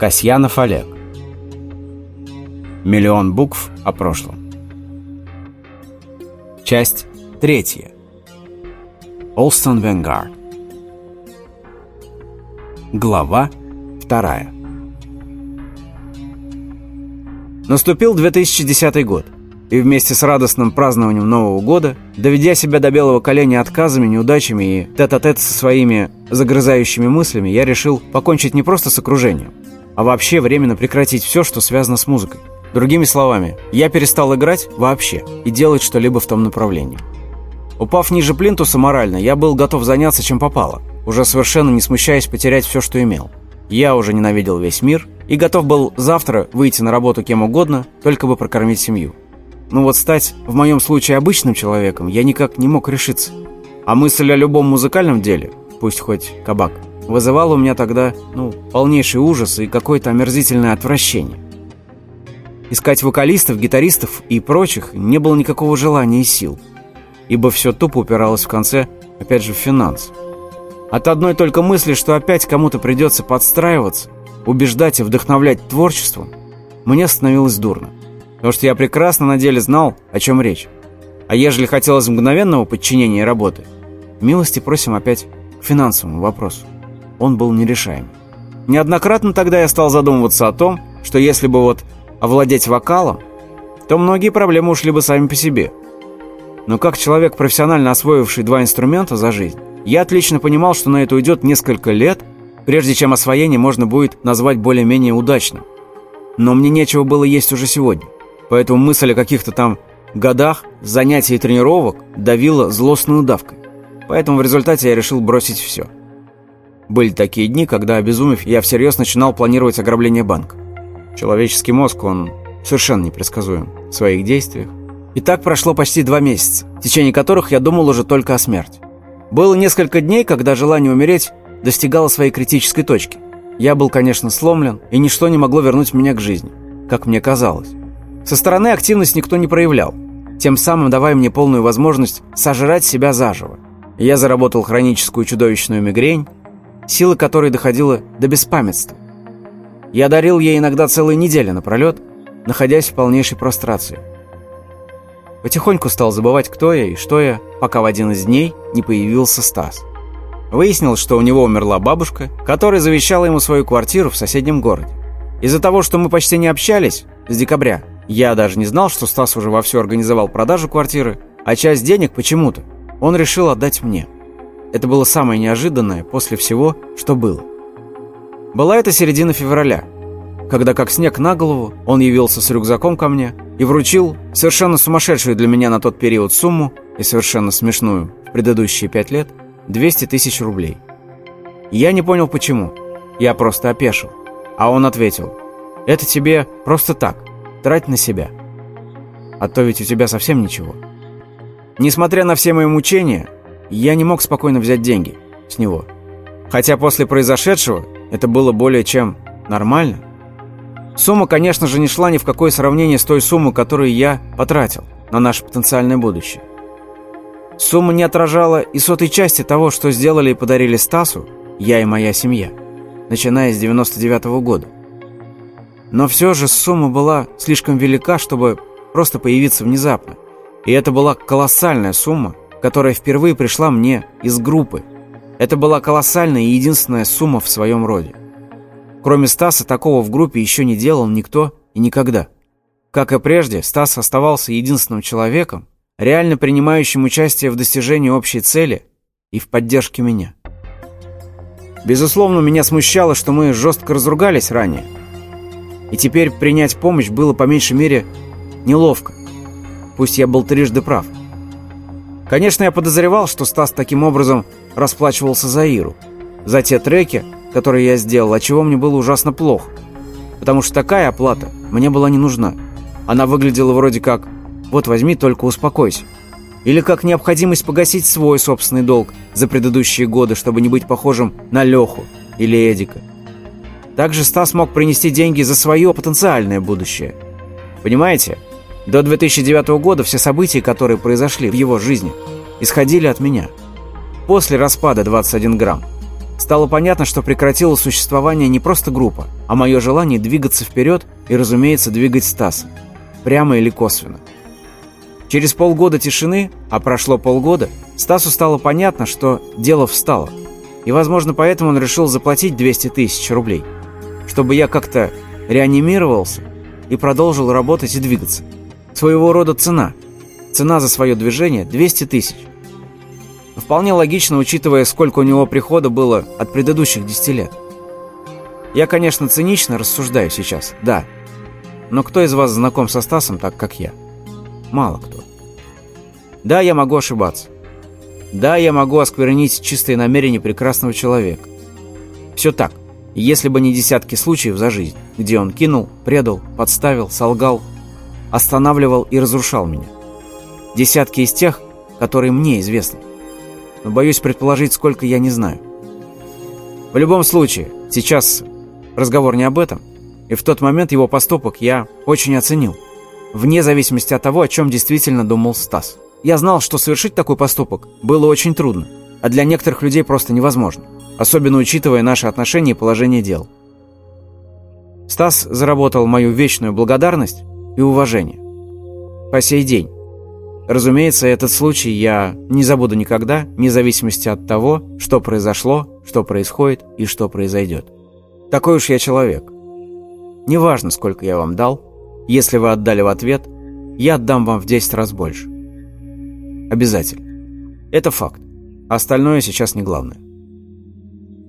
Касьянов Олег. Миллион букв о прошлом. Часть третья. Олстон Венгард. Глава вторая. Наступил 2010 год, и вместе с радостным празднованием Нового года, доведя себя до белого коленя отказами, неудачами и тет-а-тет -тет со своими загрызающими мыслями, я решил покончить не просто с окружением, а вообще временно прекратить все, что связано с музыкой. Другими словами, я перестал играть вообще и делать что-либо в том направлении. Упав ниже плинтуса морально, я был готов заняться чем попало, уже совершенно не смущаясь потерять все, что имел. Я уже ненавидел весь мир и готов был завтра выйти на работу кем угодно, только бы прокормить семью. Но вот стать, в моем случае, обычным человеком я никак не мог решиться. А мысль о любом музыкальном деле, пусть хоть кабак, вызывало у меня тогда, ну, полнейший ужас и какое-то омерзительное отвращение. Искать вокалистов, гитаристов и прочих не было никакого желания и сил, ибо все тупо упиралось в конце, опять же, в финанс. От одной только мысли, что опять кому-то придется подстраиваться, убеждать и вдохновлять творчеством, мне становилось дурно. Потому что я прекрасно на деле знал, о чем речь. А ежели хотелось мгновенного подчинения работы, милости просим опять к финансовому вопросу он был нерешаем. Неоднократно тогда я стал задумываться о том, что если бы вот овладеть вокалом, то многие проблемы ушли бы сами по себе. Но как человек, профессионально освоивший два инструмента за жизнь, я отлично понимал, что на это уйдет несколько лет, прежде чем освоение можно будет назвать более-менее удачным. Но мне нечего было есть уже сегодня, поэтому мысль о каких-то там годах занятий и тренировок давила злостной давкой. Поэтому в результате я решил бросить все – были такие дни, когда, обезумев, я всерьез начинал планировать ограбление банка. Человеческий мозг, он совершенно непредсказуем в своих действиях. И так прошло почти два месяца, в течение которых я думал уже только о смерти. Было несколько дней, когда желание умереть достигало своей критической точки. Я был, конечно, сломлен, и ничто не могло вернуть меня к жизни, как мне казалось. Со стороны активность никто не проявлял, тем самым давая мне полную возможность сожрать себя заживо. Я заработал хроническую чудовищную мигрень, сила которой доходила до беспамятства. Я дарил ей иногда целые недели напролет, находясь в полнейшей прострации. Потихоньку стал забывать, кто я и что я, пока в один из дней не появился Стас. Выяснилось, что у него умерла бабушка, которая завещала ему свою квартиру в соседнем городе. Из-за того, что мы почти не общались с декабря, я даже не знал, что Стас уже вовсю организовал продажу квартиры, а часть денег почему-то он решил отдать мне. Это было самое неожиданное после всего, что было. Была это середина февраля, когда как снег на голову он явился с рюкзаком ко мне и вручил совершенно сумасшедшую для меня на тот период сумму и совершенно смешную в предыдущие пять лет 200 тысяч рублей. Я не понял почему, я просто опешил. А он ответил, это тебе просто так, трать на себя. А то ведь у тебя совсем ничего. Несмотря на все мои мучения, я не мог спокойно взять деньги с него. Хотя после произошедшего это было более чем нормально. Сумма, конечно же, не шла ни в какое сравнение с той суммой, которую я потратил на наше потенциальное будущее. Сумма не отражала и сотой части того, что сделали и подарили Стасу, я и моя семья, начиная с 99 -го года. Но все же сумма была слишком велика, чтобы просто появиться внезапно. И это была колоссальная сумма, которая впервые пришла мне из группы. Это была колоссальная и единственная сумма в своем роде. Кроме Стаса, такого в группе еще не делал никто и никогда. Как и прежде, Стас оставался единственным человеком, реально принимающим участие в достижении общей цели и в поддержке меня. Безусловно, меня смущало, что мы жестко разругались ранее. И теперь принять помощь было по меньшей мере неловко. Пусть я был трижды прав. Конечно, я подозревал, что Стас таким образом расплачивался за Иру. За те треки, которые я сделал, от чего мне было ужасно плохо. Потому что такая оплата мне была не нужна. Она выглядела вроде как «вот возьми, только успокойся». Или как необходимость погасить свой собственный долг за предыдущие годы, чтобы не быть похожим на Леху или Эдика. Также Стас мог принести деньги за свое потенциальное будущее. Понимаете? До 2009 года все события, которые произошли в его жизни, исходили от меня. После распада 21 грамм. стало понятно, что прекратила существование не просто группа, а мое желание двигаться вперед и, разумеется, двигать Стаса. Прямо или косвенно. Через полгода тишины, а прошло полгода, Стасу стало понятно, что дело встало. И, возможно, поэтому он решил заплатить 200 тысяч рублей, чтобы я как-то реанимировался и продолжил работать и двигаться. Своего рода цена. Цена за свое движение – 200 тысяч. Вполне логично, учитывая, сколько у него прихода было от предыдущих 10 лет. Я, конечно, цинично рассуждаю сейчас, да. Но кто из вас знаком со Стасом так, как я? Мало кто. Да, я могу ошибаться. Да, я могу осквернить чистые намерения прекрасного человека. Все так, если бы не десятки случаев за жизнь, где он кинул, предал, подставил, солгал, останавливал и разрушал меня. Десятки из тех, которые мне известны. Но боюсь предположить, сколько я не знаю. В любом случае, сейчас разговор не об этом, и в тот момент его поступок я очень оценил, вне зависимости от того, о чем действительно думал Стас. Я знал, что совершить такой поступок было очень трудно, а для некоторых людей просто невозможно, особенно учитывая наши отношения и положение дел. Стас заработал мою вечную благодарность и уважение. По сей день. Разумеется, этот случай я не забуду никогда, вне зависимости от того, что произошло, что происходит и что произойдет. Такой уж я человек. Неважно, сколько я вам дал, если вы отдали в ответ, я отдам вам в 10 раз больше. Обязательно. Это факт. Остальное сейчас не главное.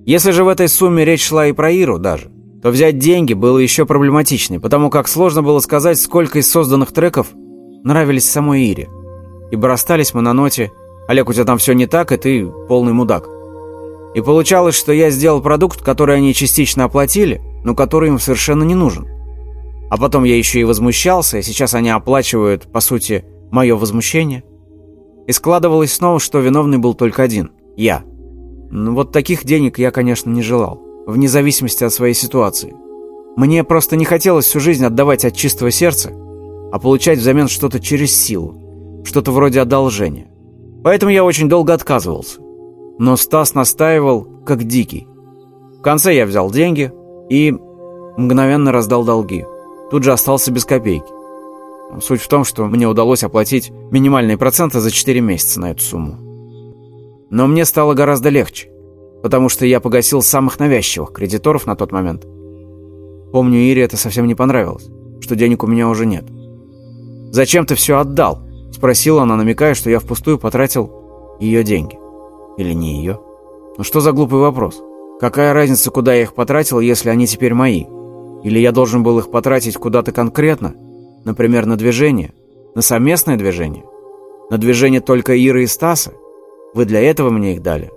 Если же в этой сумме речь шла и про Иру даже, то взять деньги было еще проблематичнее, потому как сложно было сказать, сколько из созданных треков нравились самой Ире. Ибо расстались мы на ноте «Олег, у тебя там все не так, и ты полный мудак». И получалось, что я сделал продукт, который они частично оплатили, но который им совершенно не нужен. А потом я еще и возмущался, и сейчас они оплачивают, по сути, мое возмущение. И складывалось снова, что виновный был только один – я. Ну вот таких денег я, конечно, не желал, вне зависимости от своей ситуации. Мне просто не хотелось всю жизнь отдавать от чистого сердца, а получать взамен что-то через силу, что-то вроде одолжения. Поэтому я очень долго отказывался. Но Стас настаивал, как дикий. В конце я взял деньги и мгновенно раздал долги. Тут же остался без копейки. Суть в том, что мне удалось оплатить минимальные проценты за 4 месяца на эту сумму. Но мне стало гораздо легче, потому что я погасил самых навязчивых кредиторов на тот момент. Помню, Ире это совсем не понравилось, что денег у меня уже нет. «Зачем ты все отдал?» – спросила она, намекая, что я впустую потратил ее деньги. Или не ее? Ну что за глупый вопрос? Какая разница, куда я их потратил, если они теперь мои? Или я должен был их потратить куда-то конкретно, Например, на движение, на совместное движение, на движение только Иры и Стаса. Вы для этого мне их дали.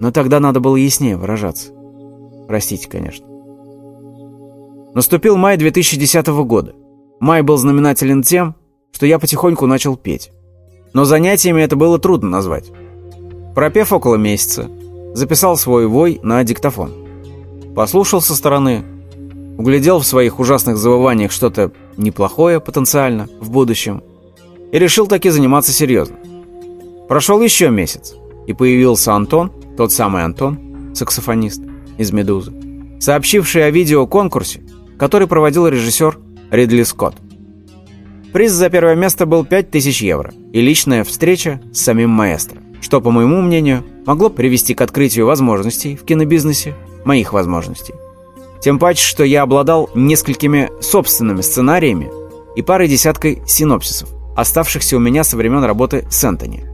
Но тогда надо было яснее выражаться. Простите, конечно. Наступил май 2010 года. Май был знаменателен тем, что я потихоньку начал петь. Но занятиями это было трудно назвать. Пропев около месяца, записал свой вой на диктофон. Послушал со стороны, углядел в своих ужасных завываниях что-то неплохое потенциально в будущем и решил таки заниматься серьезно. Прошел еще месяц, и появился Антон, тот самый Антон, саксофонист из «Медузы», сообщивший о видеоконкурсе, который проводил режиссер Ридли Скотт. Приз за первое место был 5000 евро и личная встреча с самим маэстро, что, по моему мнению, могло привести к открытию возможностей в кинобизнесе, моих возможностей. Тем паче, что я обладал несколькими собственными сценариями и парой десяткой синопсисов, оставшихся у меня со времен работы с Энтони.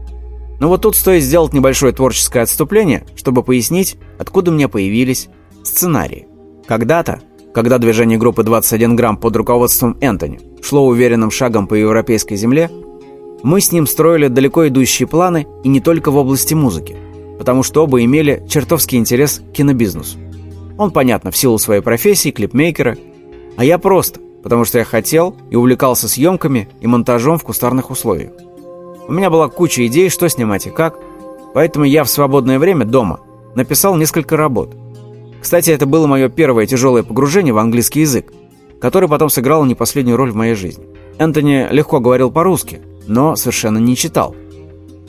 Но вот тут стоит сделать небольшое творческое отступление, чтобы пояснить, откуда у меня появились сценарии. Когда-то, когда движение группы 21 грамм под руководством Энтони шло уверенным шагом по европейской земле, мы с ним строили далеко идущие планы и не только в области музыки, потому что оба имели чертовский интерес к кинобизнесу. Он, понятно, в силу своей профессии, клипмейкера. А я просто, потому что я хотел и увлекался съемками и монтажом в кустарных условиях. У меня была куча идей, что снимать и как, поэтому я в свободное время дома написал несколько работ. Кстати, это было мое первое тяжелое погружение в английский язык, который потом сыграл не последнюю роль в моей жизни. Энтони легко говорил по-русски, но совершенно не читал.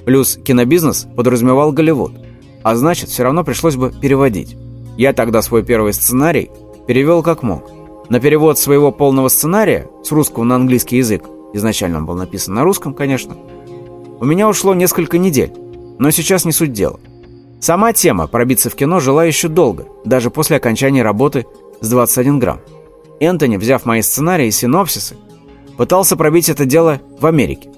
Плюс кинобизнес подразумевал Голливуд – а значит, все равно пришлось бы переводить. Я тогда свой первый сценарий перевел как мог. На перевод своего полного сценария с русского на английский язык, изначально он был написан на русском, конечно, у меня ушло несколько недель, но сейчас не суть дела. Сама тема пробиться в кино жила еще долго, даже после окончания работы с 21 грамм. Энтони, взяв мои сценарии и синопсисы, пытался пробить это дело в Америке.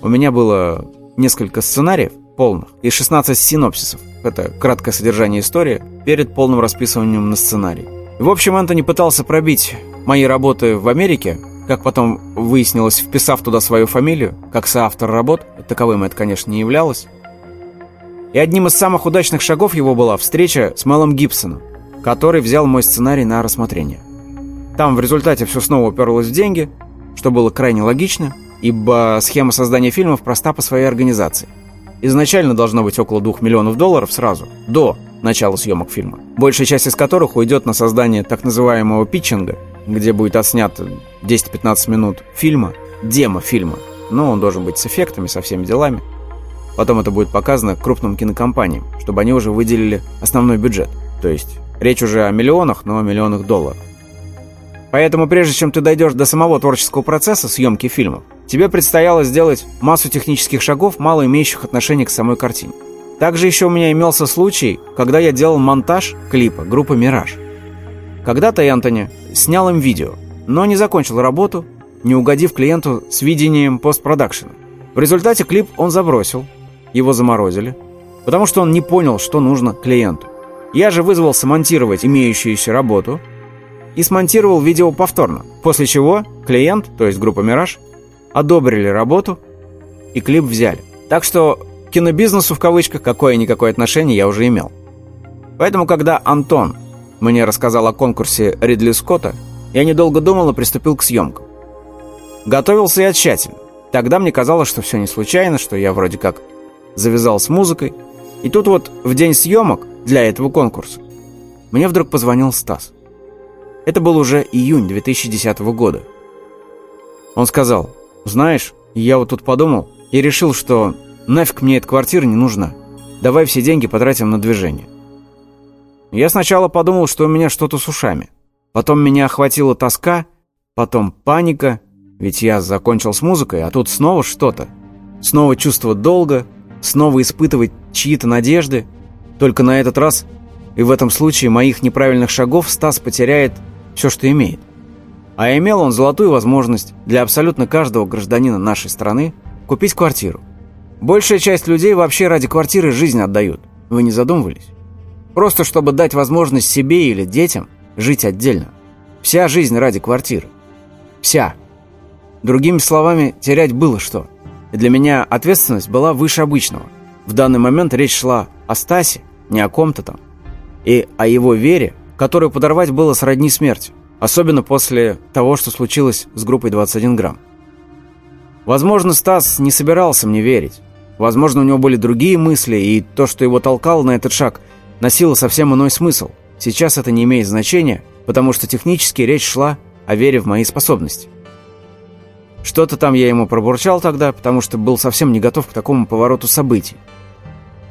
У меня было несколько сценариев полных и 16 синопсисов. Это краткое содержание истории перед полным расписыванием на сценарий. В общем, Энтони пытался пробить мои работы в Америке, как потом выяснилось, вписав туда свою фамилию, как соавтор работ, таковым это, конечно, не являлось. И одним из самых удачных шагов его была встреча с Мелом Гибсоном, который взял мой сценарий на рассмотрение. Там в результате все снова уперлось в деньги, что было крайне логично, ибо схема создания фильмов проста по своей организации. Изначально должно быть около 2 миллионов долларов сразу, до начала съемок фильма, большая часть из которых уйдет на создание так называемого питчинга, где будет отснят 10-15 минут фильма, демо-фильма, но он должен быть с эффектами, со всеми делами. Потом это будет показано крупным кинокомпаниям, чтобы они уже выделили основной бюджет. То есть речь уже о миллионах, но о миллионах долларов. Поэтому прежде чем ты дойдешь до самого творческого процесса съемки фильмов, тебе предстояло сделать массу технических шагов, мало имеющих отношения к самой картине. Также еще у меня имелся случай, когда я делал монтаж клипа группы «Мираж». Когда-то Энтони снял им видео, но не закончил работу, не угодив клиенту с видением постпродакшена. В результате клип он забросил, его заморозили, потому что он не понял, что нужно клиенту. Я же вызвался монтировать имеющуюся работу – и смонтировал видео повторно, после чего клиент, то есть группа «Мираж», одобрили работу и клип взяли. Так что к кинобизнесу в кавычках какое-никакое отношение я уже имел. Поэтому, когда Антон мне рассказал о конкурсе Ридли Скотта, я недолго думал и приступил к съемкам. Готовился я тщательно. Тогда мне казалось, что все не случайно, что я вроде как завязал с музыкой. И тут вот в день съемок для этого конкурса мне вдруг позвонил Стас. Это был уже июнь 2010 года. Он сказал, «Знаешь, я вот тут подумал и решил, что нафиг мне эта квартира не нужна. Давай все деньги потратим на движение». Я сначала подумал, что у меня что-то с ушами. Потом меня охватила тоска, потом паника, ведь я закончил с музыкой, а тут снова что-то. Снова чувство долга, снова испытывать чьи-то надежды. Только на этот раз и в этом случае моих неправильных шагов Стас потеряет все, что имеет. А имел он золотую возможность для абсолютно каждого гражданина нашей страны купить квартиру. Большая часть людей вообще ради квартиры жизнь отдают. Вы не задумывались? Просто чтобы дать возможность себе или детям жить отдельно. Вся жизнь ради квартиры. Вся. Другими словами, терять было что. И для меня ответственность была выше обычного. В данный момент речь шла о Стасе, не о ком-то там. И о его вере которую подорвать было сродни смерти, особенно после того, что случилось с группой 21 грамм. Возможно, Стас не собирался мне верить. Возможно, у него были другие мысли, и то, что его толкало на этот шаг, носило совсем иной смысл. Сейчас это не имеет значения, потому что технически речь шла о вере в мои способности. Что-то там я ему пробурчал тогда, потому что был совсем не готов к такому повороту событий.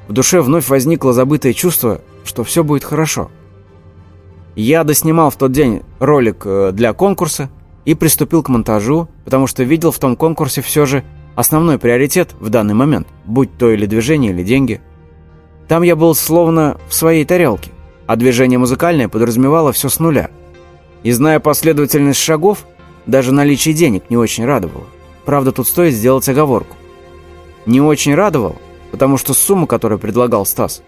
В душе вновь возникло забытое чувство, что все будет хорошо – я доснимал в тот день ролик э, для конкурса и приступил к монтажу, потому что видел в том конкурсе все же основной приоритет в данный момент, будь то или движение, или деньги. Там я был словно в своей тарелке, а движение музыкальное подразумевало все с нуля. И зная последовательность шагов, даже наличие денег не очень радовало. Правда, тут стоит сделать оговорку. Не очень радовал, потому что сумма, которую предлагал Стас,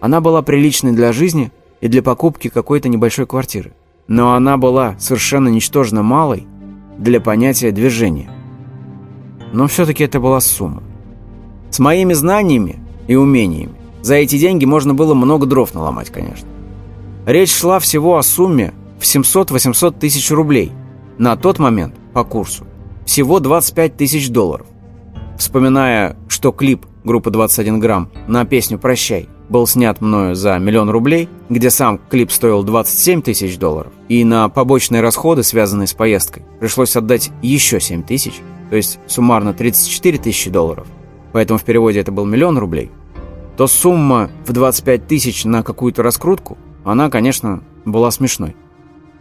она была приличной для жизни – и для покупки какой-то небольшой квартиры. Но она была совершенно ничтожно малой для понятия движения. Но все-таки это была сумма. С моими знаниями и умениями за эти деньги можно было много дров наломать, конечно. Речь шла всего о сумме в 700-800 тысяч рублей. На тот момент, по курсу, всего 25 тысяч долларов. Вспоминая, что клип группы 21 грамм на песню «Прощай» был снят мною за миллион рублей, где сам клип стоил 27 тысяч долларов, и на побочные расходы, связанные с поездкой, пришлось отдать еще 7 тысяч, то есть суммарно 34 тысячи долларов, поэтому в переводе это был миллион рублей, то сумма в 25 тысяч на какую-то раскрутку, она, конечно, была смешной.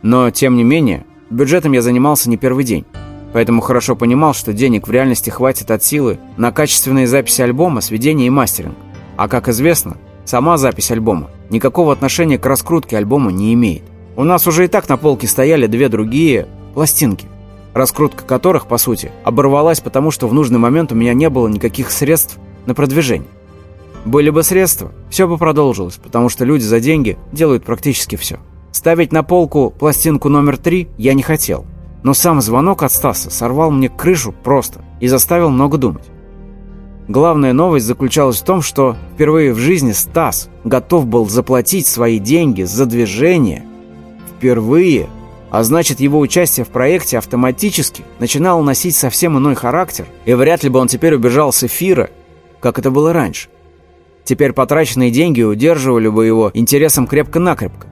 Но, тем не менее, бюджетом я занимался не первый день. Поэтому хорошо понимал, что денег в реальности хватит от силы на качественные записи альбома, сведения и мастеринг. А как известно, сама запись альбома никакого отношения к раскрутке альбома не имеет. У нас уже и так на полке стояли две другие пластинки, раскрутка которых, по сути, оборвалась, потому что в нужный момент у меня не было никаких средств на продвижение. Были бы средства, все бы продолжилось, потому что люди за деньги делают практически все. Ставить на полку пластинку номер три я не хотел. Но сам звонок от Стаса сорвал мне крышу просто и заставил много думать. Главная новость заключалась в том, что впервые в жизни Стас готов был заплатить свои деньги за движение. Впервые. А значит, его участие в проекте автоматически начинало носить совсем иной характер, и вряд ли бы он теперь убежал с эфира, как это было раньше. Теперь потраченные деньги удерживали бы его интересом крепко-накрепко.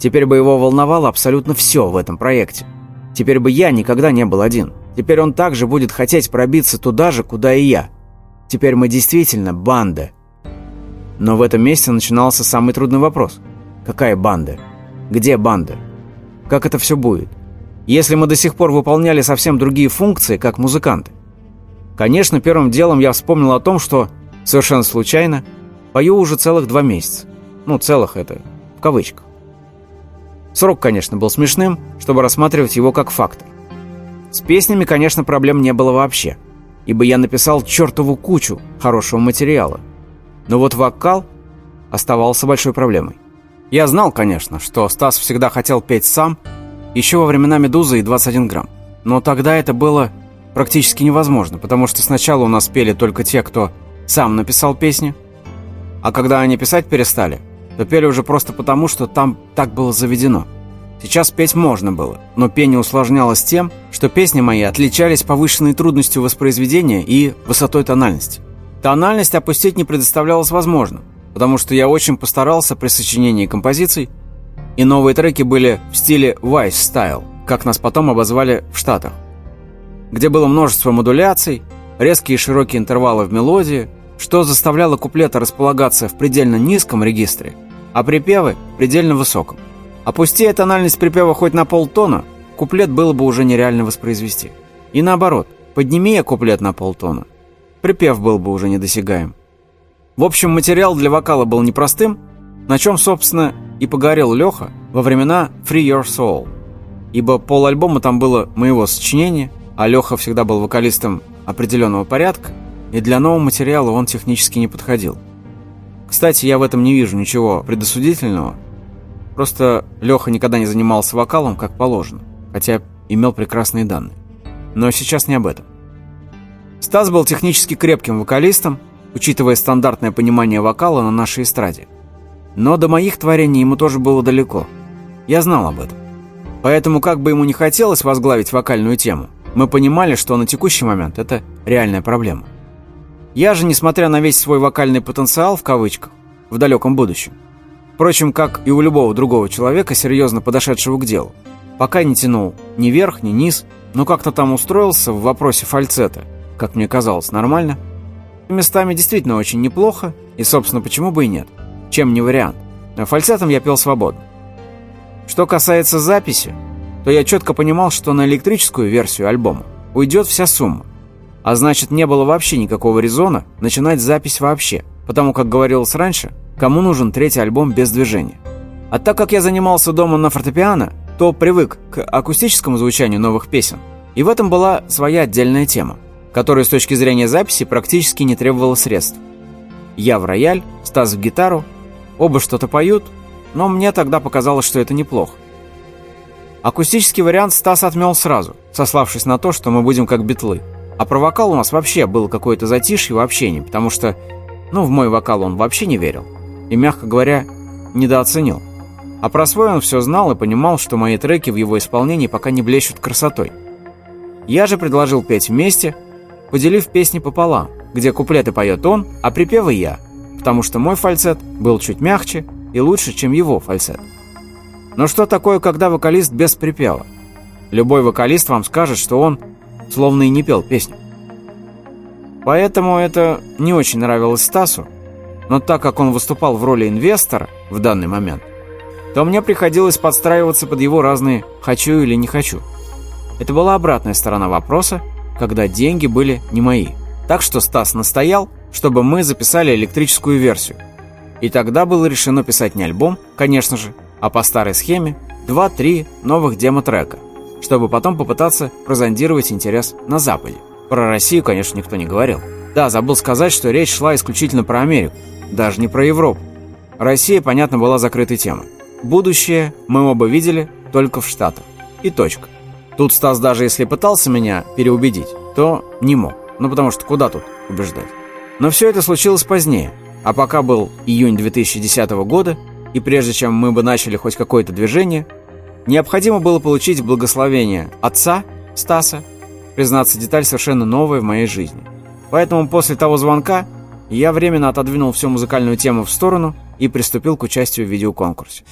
Теперь бы его волновало абсолютно все в этом проекте. Теперь бы я никогда не был один. Теперь он также будет хотеть пробиться туда же, куда и я. Теперь мы действительно банда. Но в этом месте начинался самый трудный вопрос. Какая банда? Где банда? Как это все будет? Если мы до сих пор выполняли совсем другие функции, как музыканты. Конечно, первым делом я вспомнил о том, что совершенно случайно пою уже целых два месяца. Ну, целых это в кавычках. Срок, конечно, был смешным, чтобы рассматривать его как фактор. С песнями, конечно, проблем не было вообще, ибо я написал чертову кучу хорошего материала. Но вот вокал оставался большой проблемой. Я знал, конечно, что Стас всегда хотел петь сам, еще во времена «Медузы» и 21 грамм. Но тогда это было практически невозможно, потому что сначала у нас пели только те, кто сам написал песни, а когда они писать перестали, то пели уже просто потому, что там так было заведено. Сейчас петь можно было, но пение усложнялось тем, что песни мои отличались повышенной трудностью воспроизведения и высотой тональности. Тональность опустить не предоставлялось возможным, потому что я очень постарался при сочинении композиций, и новые треки были в стиле Vice Style, как нас потом обозвали в Штатах, где было множество модуляций, резкие и широкие интервалы в мелодии, что заставляло куплеты располагаться в предельно низком регистре – а припевы предельно высоком. Опусти тональность припева хоть на полтона, куплет было бы уже нереально воспроизвести. И наоборот, подними я куплет на полтона, припев был бы уже недосягаем. В общем, материал для вокала был непростым, на чем, собственно, и погорел Леха во времена Free Your Soul. Ибо пол альбома там было моего сочинения, а Леха всегда был вокалистом определенного порядка, и для нового материала он технически не подходил. Кстати, я в этом не вижу ничего предосудительного. Просто Леха никогда не занимался вокалом, как положено, хотя имел прекрасные данные. Но сейчас не об этом. Стас был технически крепким вокалистом, учитывая стандартное понимание вокала на нашей эстраде. Но до моих творений ему тоже было далеко. Я знал об этом. Поэтому, как бы ему не хотелось возглавить вокальную тему, мы понимали, что на текущий момент это реальная проблема. Я же, несмотря на весь свой вокальный потенциал, в кавычках, в далеком будущем, впрочем, как и у любого другого человека, серьезно подошедшего к делу, пока не тянул ни вверх, ни низ, но как-то там устроился в вопросе фальцета, как мне казалось, нормально. Местами действительно очень неплохо, и, собственно, почему бы и нет. Чем не вариант. А фальцетом я пел свободно. Что касается записи, то я четко понимал, что на электрическую версию альбома уйдет вся сумма. А значит, не было вообще никакого резона начинать запись вообще, потому как говорилось раньше, кому нужен третий альбом без движения. А так как я занимался дома на фортепиано, то привык к акустическому звучанию новых песен. И в этом была своя отдельная тема, которая с точки зрения записи практически не требовала средств. Я в рояль, Стас в гитару, оба что-то поют, но мне тогда показалось, что это неплохо. Акустический вариант Стас отмел сразу, сославшись на то, что мы будем как битлы – а про вокал у нас вообще было какое-то затишье в общении, потому что, ну, в мой вокал он вообще не верил. И, мягко говоря, недооценил. А про свой он все знал и понимал, что мои треки в его исполнении пока не блещут красотой. Я же предложил петь вместе, поделив песни пополам, где куплеты поет он, а припевы я, потому что мой фальцет был чуть мягче и лучше, чем его фальцет. Но что такое, когда вокалист без припева? Любой вокалист вам скажет, что он словно и не пел песню. Поэтому это не очень нравилось Стасу, Но так как он выступал в роли инвестора в данный момент, то мне приходилось подстраиваться под его разные «хочу» или «не хочу». Это была обратная сторона вопроса, когда деньги были не мои. Так что Стас настоял, чтобы мы записали электрическую версию. И тогда было решено писать не альбом, конечно же, а по старой схеме 2-3 новых демо-трека, чтобы потом попытаться прозондировать интерес на Западе. Про Россию, конечно, никто не говорил. Да, забыл сказать, что речь шла исключительно про Америку, даже не про Европу. Россия, понятно, была закрытой темой. Будущее мы оба видели только в Штатах. И точка. Тут Стас даже если пытался меня переубедить, то не мог. Ну потому что куда тут убеждать? Но все это случилось позднее. А пока был июнь 2010 года, и прежде чем мы бы начали хоть какое-то движение, необходимо было получить благословение отца, Стаса, признаться, деталь совершенно новая в моей жизни. Поэтому после того звонка я временно отодвинул всю музыкальную тему в сторону и приступил к участию в видеоконкурсе.